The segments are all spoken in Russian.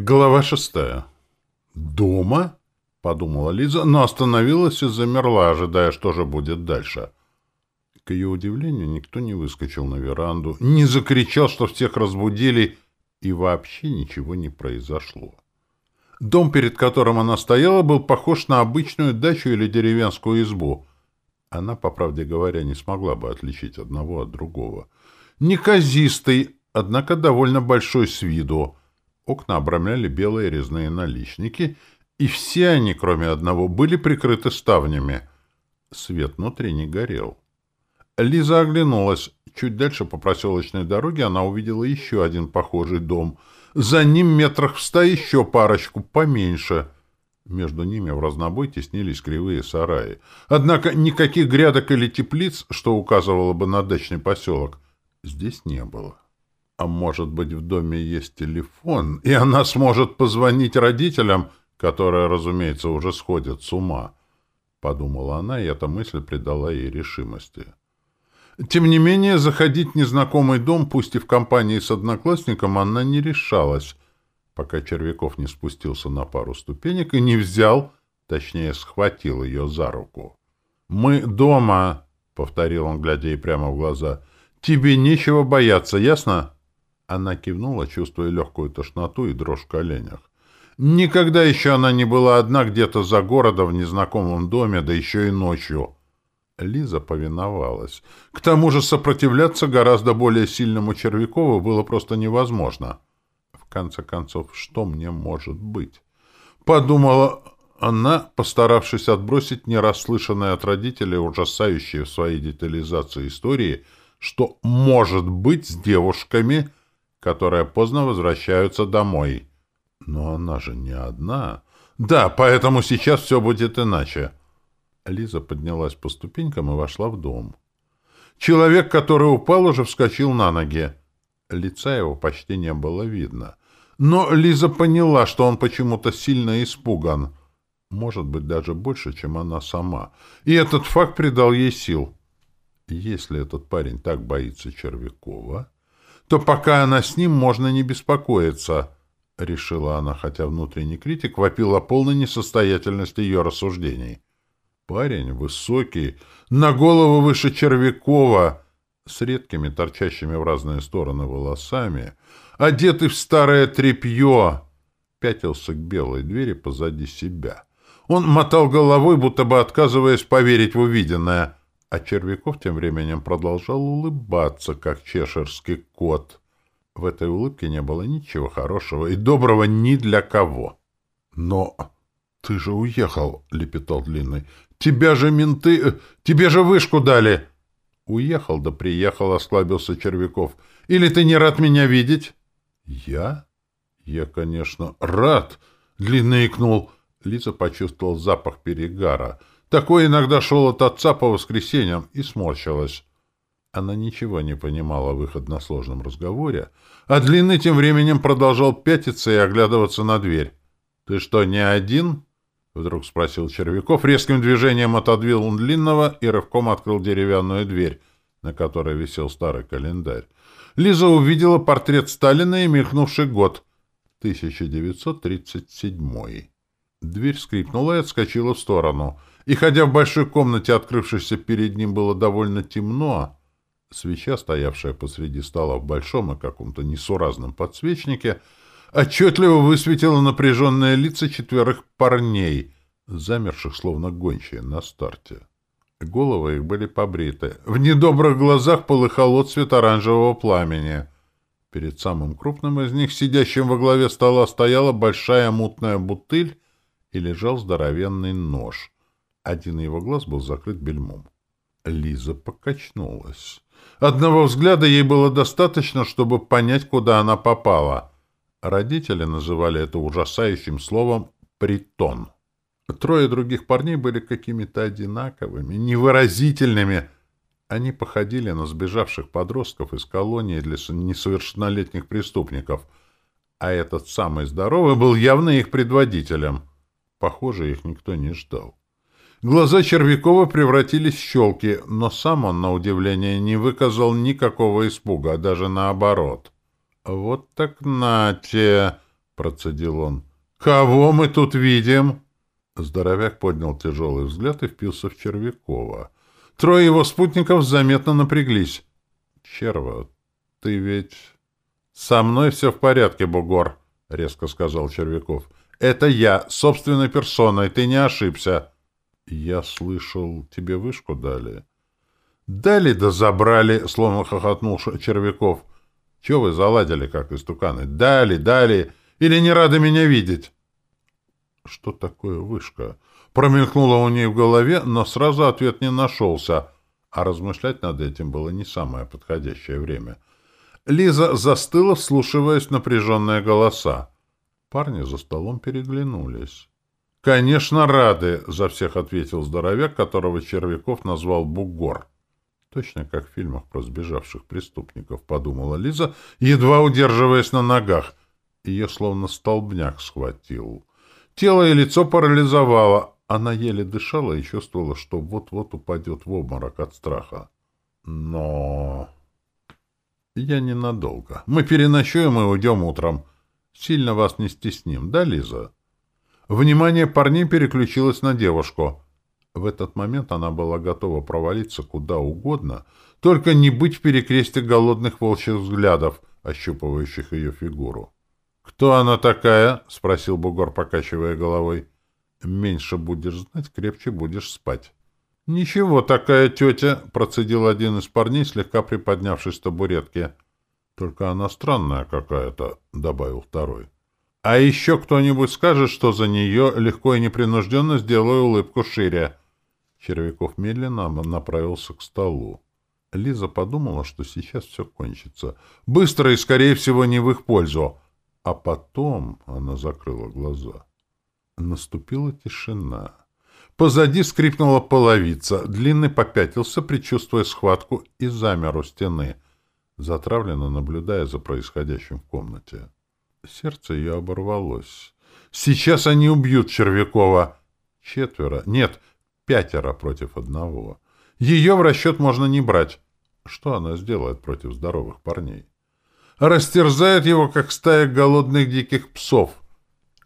Глава шестая. «Дома?» — подумала Лиза, но остановилась и замерла, ожидая, что же будет дальше. К ее удивлению, никто не выскочил на веранду, не закричал, что всех разбудили, и вообще ничего не произошло. Дом, перед которым она стояла, был похож на обычную дачу или деревенскую избу. Она, по правде говоря, не смогла бы отличить одного от другого. Неказистый, однако довольно большой с виду. Окна обрамляли белые резные наличники, и все они, кроме одного, были прикрыты ставнями. Свет внутри не горел. Лиза оглянулась. Чуть дальше по проселочной дороге она увидела еще один похожий дом — за ним метрах в ста еще парочку, поменьше. Между ними в разнобой теснились кривые сараи. Однако никаких грядок или теплиц, что указывало бы на дачный поселок, здесь не было. А может быть, в доме есть телефон, и она сможет позвонить родителям, которые, разумеется, уже сходят с ума. Подумала она, и эта мысль придала ей решимости. Тем не менее, заходить в незнакомый дом, пусть и в компании с одноклассником, она не решалась, пока Червяков не спустился на пару ступенек и не взял, точнее, схватил ее за руку. «Мы дома», — повторил он, глядя ей прямо в глаза. «Тебе нечего бояться, ясно?» Она кивнула, чувствуя легкую тошноту и дрожь в коленях. Никогда еще она не была одна где-то за городом в незнакомом доме, да еще и ночью. Лиза повиновалась. К тому же сопротивляться гораздо более сильному Червякову было просто невозможно. В конце концов, что мне может быть? Подумала она, постаравшись отбросить нерасслышанные от родителей ужасающие в своей детализации истории, что может быть с девушками, которые поздно возвращаются домой. Но она же не одна. Да, поэтому сейчас все будет иначе. Лиза поднялась по ступенькам и вошла в дом. Человек, который упал, уже вскочил на ноги. Лица его почти не было видно. Но Лиза поняла, что он почему-то сильно испуган. Может быть, даже больше, чем она сама. И этот факт придал ей сил. Если этот парень так боится Червякова, то пока она с ним, можно не беспокоиться, — решила она, хотя внутренний критик вопил о полной несостоятельности ее рассуждений. Парень высокий, на голову выше Червякова, с редкими торчащими в разные стороны волосами, одетый в старое тряпье, пятился к белой двери позади себя. Он мотал головой, будто бы отказываясь поверить в увиденное, а Червяков тем временем продолжал улыбаться, как чешерский кот. В этой улыбке не было ничего хорошего и доброго ни для кого. Но... «Ты же уехал», — лепетал длинный. «Тебя же менты... Э, тебе же вышку дали!» «Уехал да приехал», — осклабился Червяков. «Или ты не рад меня видеть?» «Я? Я, конечно, рад!» — длинный икнул. Лиза почувствовал запах перегара. Такой иногда шел от отца по воскресеньям и сморщилась. Она ничего не понимала в их односложном разговоре, а Длинный тем временем продолжал пятиться и оглядываться на дверь. «Ты что, не один?» Вдруг спросил Червяков, резким движением отодвинул он длинного и рывком открыл деревянную дверь, на которой висел старый календарь. Лиза увидела портрет Сталина и мелькнувший год — 1937. Дверь скрипнула и отскочила в сторону. И хотя в большой комнате, открывшейся перед ним, было довольно темно, свеча, стоявшая посреди стола в большом и каком-то несуразном подсвечнике — отчетливо высветила напряженные лица четверых парней, замерших словно гончие на старте. Головы их были побриты. В недобрых глазах полыхал отцвет оранжевого пламени. Перед самым крупным из них, сидящим во главе стола, стояла большая мутная бутыль и лежал здоровенный нож. Один его глаз был закрыт бельмом. Лиза покачнулась. Одного взгляда ей было достаточно, чтобы понять, куда она попала — Родители называли это ужасающим словом «притон». Трое других парней были какими-то одинаковыми, невыразительными. Они походили на сбежавших подростков из колонии для несовершеннолетних преступников. А этот самый здоровый был явно их предводителем. Похоже, их никто не ждал. Глаза Червякова превратились в щелки, но сам он, на удивление, не выказал никакого испуга, а даже наоборот — «Вот так нате!» — процедил он. «Кого мы тут видим?» Здоровяк поднял тяжелый взгляд и впился в Червякова. Трое его спутников заметно напряглись. «Черва, ты ведь...» «Со мной все в порядке, Бугор», — резко сказал Червяков. «Это я, собственной персоной, ты не ошибся». «Я слышал, тебе вышку дали». «Дали да забрали», — словно хохотнул Червяков. «Чего вы заладили, как истуканы? Дали, дали, или не рады меня видеть?» «Что такое вышка?» Промелькнуло у ней в голове, но сразу ответ не нашелся, а размышлять над этим было не самое подходящее время. Лиза застыла, вслушиваясь в напряженные голоса. Парни за столом переглянулись. «Конечно, рады!» — за всех ответил здоровяк, которого Червяков назвал Бугор. Точно как в фильмах про сбежавших преступников, подумала Лиза, едва удерживаясь на ногах. Ее словно столбняк схватил. Тело и лицо парализовало. Она еле дышала и чувствовала, что вот-вот упадет в обморок от страха. Но... Я ненадолго. Мы переночуем и уйдем утром. Сильно вас не стесним, да, Лиза? Внимание парней переключилось на девушку. В этот момент она была готова провалиться куда угодно, только не быть в перекресте голодных волчьих взглядов, ощупывающих ее фигуру. «Кто она такая?» — спросил бугор, покачивая головой. «Меньше будешь знать, крепче будешь спать». «Ничего такая тетя», — процедил один из парней, слегка приподнявшись с табуретки. «Только она странная какая-то», — добавил второй. «А еще кто-нибудь скажет, что за нее легко и непринужденно сделаю улыбку шире». Червяков медленно направился к столу. Лиза подумала, что сейчас все кончится. Быстро и, скорее всего, не в их пользу. А потом она закрыла глаза. Наступила тишина. Позади скрипнула половица. Длинный попятился, предчувствуя схватку, и замер у стены, затравленно наблюдая за происходящим в комнате. Сердце ее оборвалось. «Сейчас они убьют Червякова!» «Четверо. Нет, пятеро против одного. Ее в расчет можно не брать. Что она сделает против здоровых парней?» растерзает его, как стая голодных диких псов.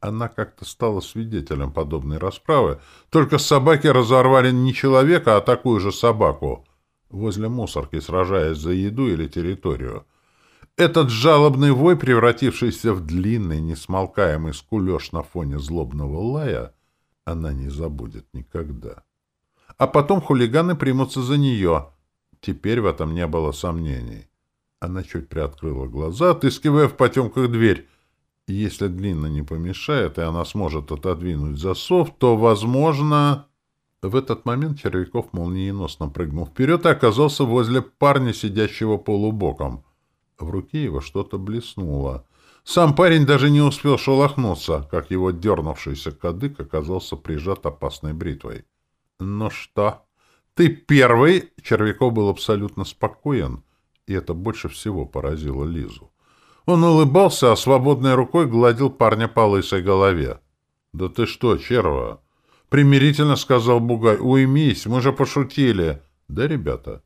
Она как-то стала свидетелем подобной расправы, только собаки разорвали не человека, а такую же собаку, возле мусорки, сражаясь за еду или территорию. Этот жалобный вой, превратившийся в длинный, несмолкаемый скулеж на фоне злобного лая, она не забудет никогда. А потом хулиганы примутся за нее. Теперь в этом не было сомнений. Она чуть приоткрыла глаза, отыскивая в потемках дверь. Если длинно не помешает, и она сможет отодвинуть засов, то, возможно... В этот момент Червяков молниеносно прыгнул вперед и оказался возле парня, сидящего полубоком. В руке его что-то блеснуло. Сам парень даже не успел шелохнуться, как его дернувшийся кадык оказался прижат опасной бритвой. «Ну что? Ты первый?» Червяков был абсолютно спокоен и это больше всего поразило Лизу. Он улыбался, а свободной рукой гладил парня по лысой голове. «Да ты что, черва?» «Примирительно», — сказал Бугай. «Уймись, мы же пошутили». «Да, ребята».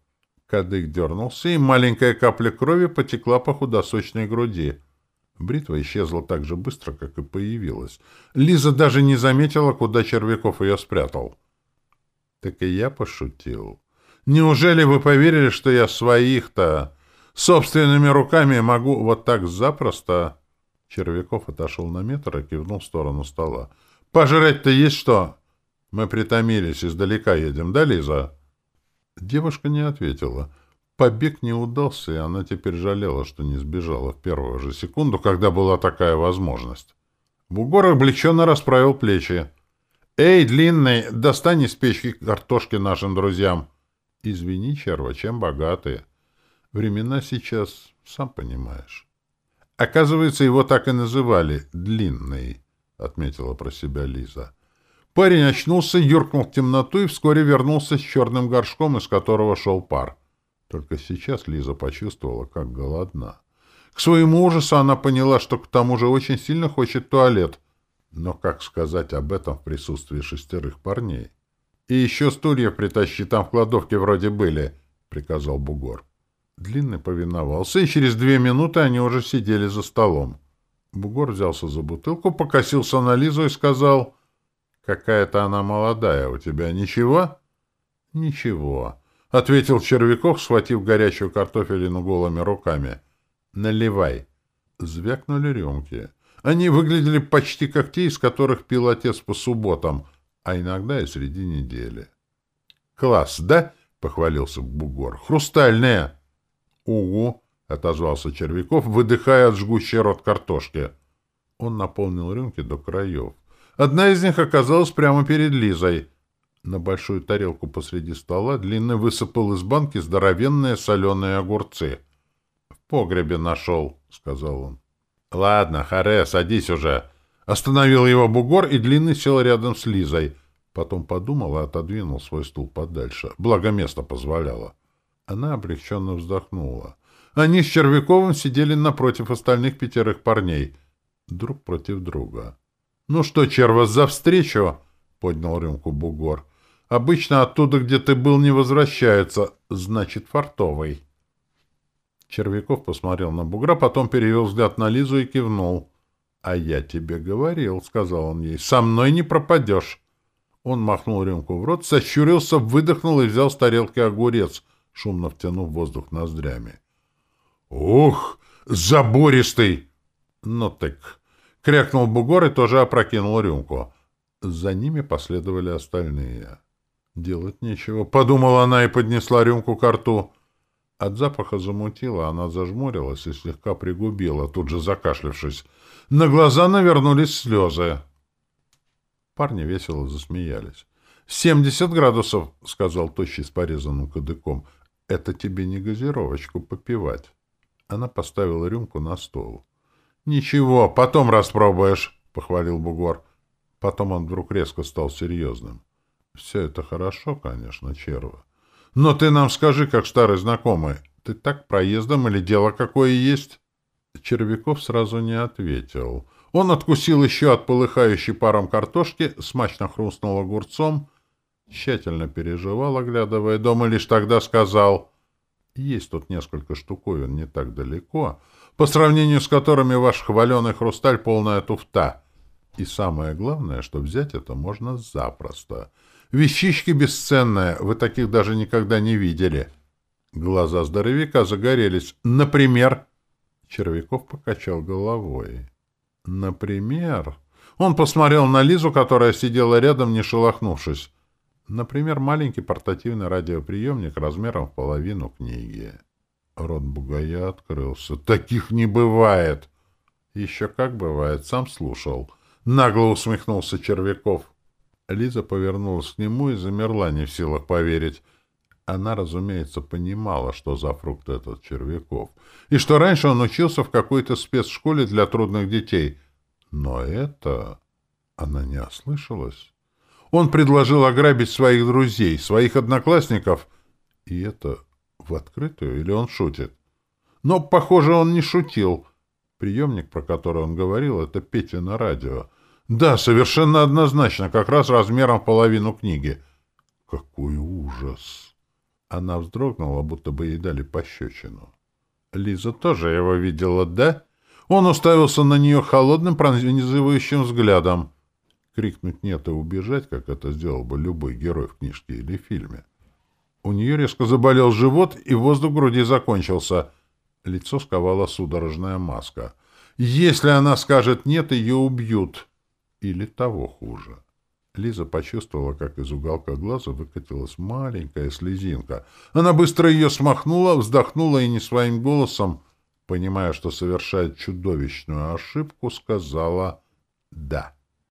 Кадык дернулся, и маленькая капля крови потекла по худосочной груди. Бритва исчезла так же быстро, как и появилась. Лиза даже не заметила, куда Червяков ее спрятал. «Так и я пошутил». Неужели вы поверили, что я своих-то собственными руками могу вот так запросто...» Червяков отошел на метр и кивнул в сторону стола. «Пожрать-то есть что?» «Мы притомились, издалека едем, да, Лиза?» Девушка не ответила. Побег не удался, и она теперь жалела, что не сбежала в первую же секунду, когда была такая возможность. Бугор облегченно расправил плечи. «Эй, длинный, достань из печки картошки нашим друзьям!» Извини, черва, чем богатые. Времена сейчас, сам понимаешь. Оказывается, его так и называли «длинный», — отметила про себя Лиза. Парень очнулся, юркнул в темноту и вскоре вернулся с черным горшком, из которого шел пар. Только сейчас Лиза почувствовала, как голодна. К своему ужасу она поняла, что к тому же очень сильно хочет туалет. Но как сказать об этом в присутствии шестерых парней? И еще стулья притащи, там в кладовке вроде были, — приказал бугор. Длинный повиновался, и через две минуты они уже сидели за столом. Бугор взялся за бутылку, покосился на Лизу и сказал, «Какая-то она молодая у тебя. Ничего?» «Ничего», — ответил Червяков, схватив горячую картофелину голыми руками. «Наливай». Звякнули рюмки. Они выглядели почти как те, из которых пил отец по субботам, а иногда и среди недели. «Класс, да?» — похвалился Бугор. «Хрустальные!» «Угу!» — отозвался Червяков, выдыхая от жгущей рот картошки. Он наполнил рюмки до краев. Одна из них оказалась прямо перед Лизой. На большую тарелку посреди стола длинный высыпал из банки здоровенные соленые огурцы. — В погребе нашел, — сказал он. — Ладно, Харе, садись уже. Остановил его бугор, и длинный сел рядом с Лизой. Потом подумал и отодвинул свой стул подальше. Благо место позволяло. Она облегченно вздохнула. Они с Червяковым сидели напротив остальных пятерых парней. Друг против друга. — Ну что, Червас, за встречу? — поднял рюмку бугор. Обычно оттуда, где ты был, не возвращаются. Значит, фартовый. Червяков посмотрел на бугра, потом перевел взгляд на Лизу и кивнул. — А я тебе говорил, — сказал он ей, — со мной не пропадешь. Он махнул рюмку в рот, сощурился, выдохнул и взял с тарелки огурец, шумно втянув воздух ноздрями. — Ух, забористый! — Ну так... — крякнул бугор и тоже опрокинул рюмку. За ними последовали остальные. Делать нечего. Подумала она и поднесла рюмку к рту. От запаха замутила, она зажмурилась и слегка пригубила, тут же закашлявшись. На глаза навернулись слезы. Парни весело засмеялись. «Семьдесят градусов», — сказал тощий с порезанным кадыком. «Это тебе не газировочку попивать». Она поставила рюмку на стол. «Ничего, потом распробуешь», — похвалил бугор. Потом он вдруг резко стал серьезным. Все это хорошо, конечно, Черва. Но ты нам скажи, как старый знакомый, ты так проездом или дело какое есть? Червяков сразу не ответил. Он откусил еще от полыхающей паром картошки, смачно хрустнул огурцом, тщательно переживал, оглядывая дом, и лишь тогда сказал, «Есть тут несколько штуковин не так далеко, по сравнению с которыми ваш хваленый хрусталь — полная туфта. И самое главное, что взять это можно запросто». Вещички бесценные, вы таких даже никогда не видели. Глаза здоровяка загорелись. Например... Червяков покачал головой. Например... Он посмотрел на Лизу, которая сидела рядом, не шелохнувшись. Например, маленький портативный радиоприемник размером в половину книги. Рот бугая открылся. Таких не бывает. Еще как бывает, сам слушал. Нагло усмехнулся Червяков. Лиза повернулась к нему и замерла, не в силах поверить. Она, разумеется, понимала, что за фрукт этот Червяков, и что раньше он учился в какой-то спецшколе для трудных детей. Но это... Она не ослышалась. Он предложил ограбить своих друзей, своих одноклассников. И это в открытую или он шутит? Но, похоже, он не шутил. Приемник, про который он говорил, — это Петя на радио — да, совершенно однозначно, как раз размером в половину книги. Какой ужас! Она вздрогнула, будто бы ей дали пощечину. Лиза тоже его видела, да? Он уставился на нее холодным, пронизывающим взглядом. Крикнуть «нет» и убежать, как это сделал бы любой герой в книжке или фильме. У нее резко заболел живот, и воздух в груди закончился. Лицо сковала судорожная маска. Если она скажет «нет», ее убьют. Или того хуже. Лиза почувствовала, как из уголка глаза выкатилась маленькая слезинка. Она быстро ее смахнула, вздохнула и не своим голосом, понимая, что совершает чудовищную ошибку, сказала «да».